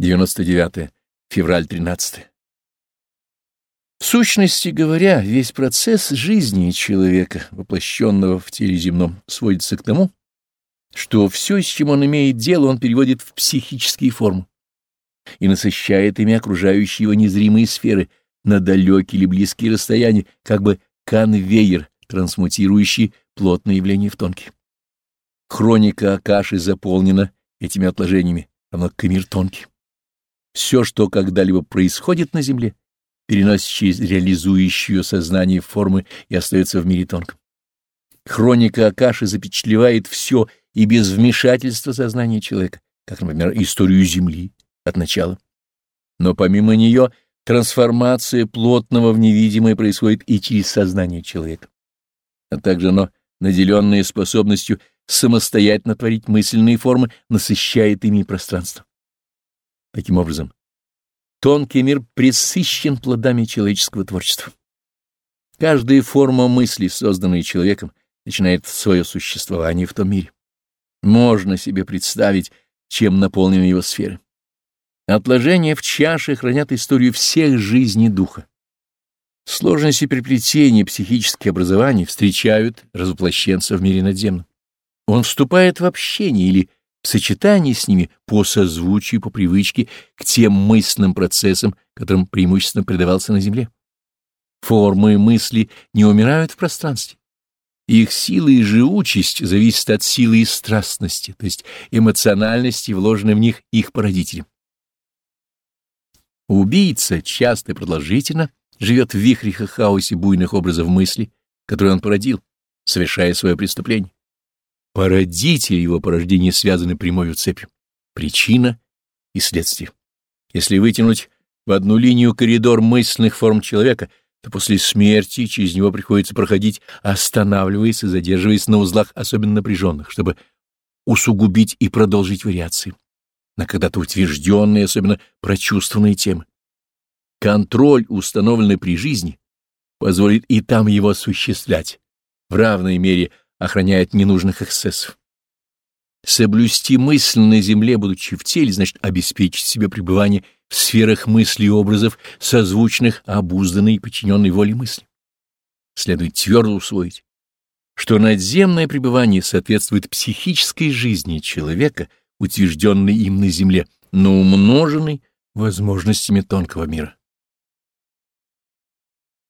99 февраль 13 В сущности говоря, весь процесс жизни человека, воплощенного в теле земном, сводится к тому, что все, с чем он имеет дело, он переводит в психические формы и насыщает ими окружающие его незримые сферы на далекие или близкие расстояния, как бы конвейер, трансмутирующий плотные явления в тонкие. Хроника Акаши заполнена этими отложениями, равно как и мир тонкий. Все, что когда-либо происходит на Земле, переносит через реализующее сознание формы и остается в мире тонком. Хроника Акаши запечатлевает все и без вмешательства сознания человека, как, например, историю Земли от начала. Но помимо нее трансформация плотного в невидимое происходит и через сознание человека. А также оно, наделенное способностью самостоятельно творить мысленные формы, насыщает ими пространство. Таким образом, тонкий мир пресыщен плодами человеческого творчества. Каждая форма мысли, созданная человеком, начинает свое существование в том мире. Можно себе представить, чем наполнены его сферы. Отложения в чаше хранят историю всех жизней духа. Сложности переплетения психических образований встречают развоплощенца в мире надземном. Он вступает в общение или в сочетании с ними по созвучию, по привычке к тем мысленным процессам, которым преимущественно предавался на Земле. Формы мысли не умирают в пространстве. Их сила и живучесть зависят от силы и страстности, то есть эмоциональности, вложенной в них их породителем. Убийца часто и продолжительно живет в вихрях и хаосе буйных образов мысли, которые он породил, совершая свое преступление. Породители его порождения связаны прямой цепью. Причина и следствие. Если вытянуть в одну линию коридор мысленных форм человека, то после смерти через него приходится проходить, останавливаясь и задерживаясь на узлах особенно напряженных, чтобы усугубить и продолжить вариации на когда-то утвержденные, особенно прочувствованные темы. Контроль, установленный при жизни, позволит и там его осуществлять, в равной мере – охраняет ненужных эксцессов. Соблюсти мысль на земле, будучи в теле, значит обеспечить себе пребывание в сферах мыслей и образов, созвучных обузданной и подчиненной воле мысли. Следует твердо усвоить, что надземное пребывание соответствует психической жизни человека, утвержденной им на земле, но умноженной возможностями тонкого мира.